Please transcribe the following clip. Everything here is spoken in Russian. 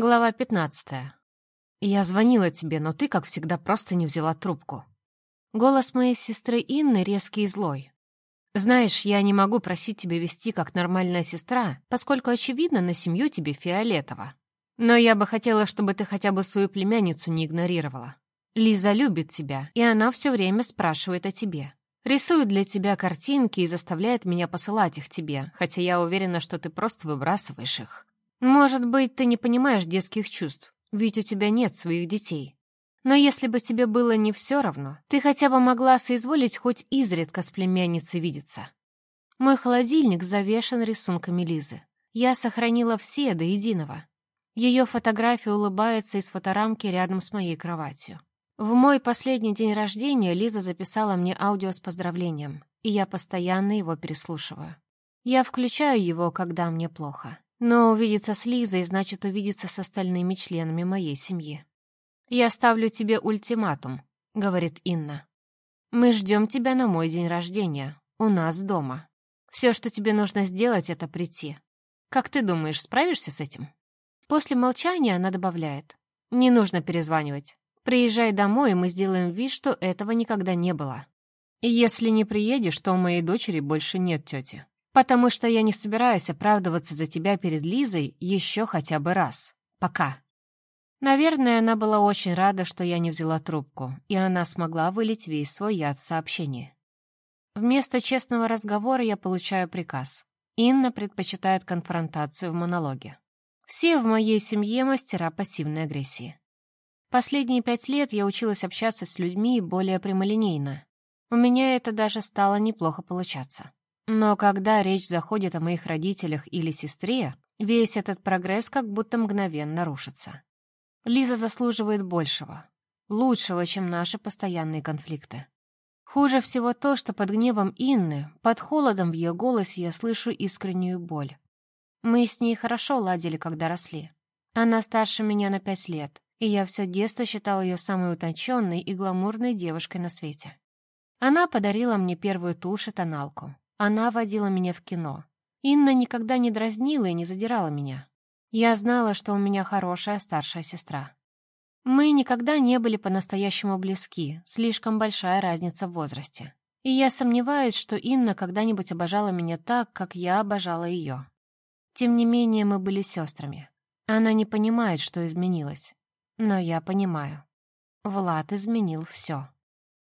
Глава 15. Я звонила тебе, но ты, как всегда, просто не взяла трубку. Голос моей сестры Инны резкий и злой. Знаешь, я не могу просить тебя вести как нормальная сестра, поскольку, очевидно, на семью тебе фиолетово. Но я бы хотела, чтобы ты хотя бы свою племянницу не игнорировала. Лиза любит тебя, и она все время спрашивает о тебе. Рисует для тебя картинки и заставляет меня посылать их тебе, хотя я уверена, что ты просто выбрасываешь их. Может быть, ты не понимаешь детских чувств, ведь у тебя нет своих детей. Но если бы тебе было не все равно, ты хотя бы могла соизволить хоть изредка с племянницей видеться. Мой холодильник завешен рисунками Лизы. Я сохранила все до единого. Ее фотография улыбается из фоторамки рядом с моей кроватью. В мой последний день рождения Лиза записала мне аудио с поздравлением, и я постоянно его переслушиваю. Я включаю его, когда мне плохо. Но увидеться с Лизой значит увидеться с остальными членами моей семьи. «Я ставлю тебе ультиматум», — говорит Инна. «Мы ждем тебя на мой день рождения, у нас дома. Все, что тебе нужно сделать, это прийти. Как ты думаешь, справишься с этим?» После молчания она добавляет. «Не нужно перезванивать. Приезжай домой, и мы сделаем вид, что этого никогда не было. И если не приедешь, то у моей дочери больше нет тети потому что я не собираюсь оправдываться за тебя перед Лизой еще хотя бы раз. Пока». Наверное, она была очень рада, что я не взяла трубку, и она смогла вылить весь свой яд в сообщении. Вместо честного разговора я получаю приказ. Инна предпочитает конфронтацию в монологе. Все в моей семье мастера пассивной агрессии. Последние пять лет я училась общаться с людьми более прямолинейно. У меня это даже стало неплохо получаться. Но когда речь заходит о моих родителях или сестре, весь этот прогресс как будто мгновенно рушится. Лиза заслуживает большего, лучшего, чем наши постоянные конфликты. Хуже всего то, что под гневом Инны, под холодом в ее голосе я слышу искреннюю боль. Мы с ней хорошо ладили, когда росли. Она старше меня на пять лет, и я все детство считал ее самой утонченной и гламурной девушкой на свете. Она подарила мне первую тушь и тоналку. Она водила меня в кино. Инна никогда не дразнила и не задирала меня. Я знала, что у меня хорошая старшая сестра. Мы никогда не были по-настоящему близки, слишком большая разница в возрасте. И я сомневаюсь, что Инна когда-нибудь обожала меня так, как я обожала ее. Тем не менее, мы были сестрами. Она не понимает, что изменилось. Но я понимаю. Влад изменил все.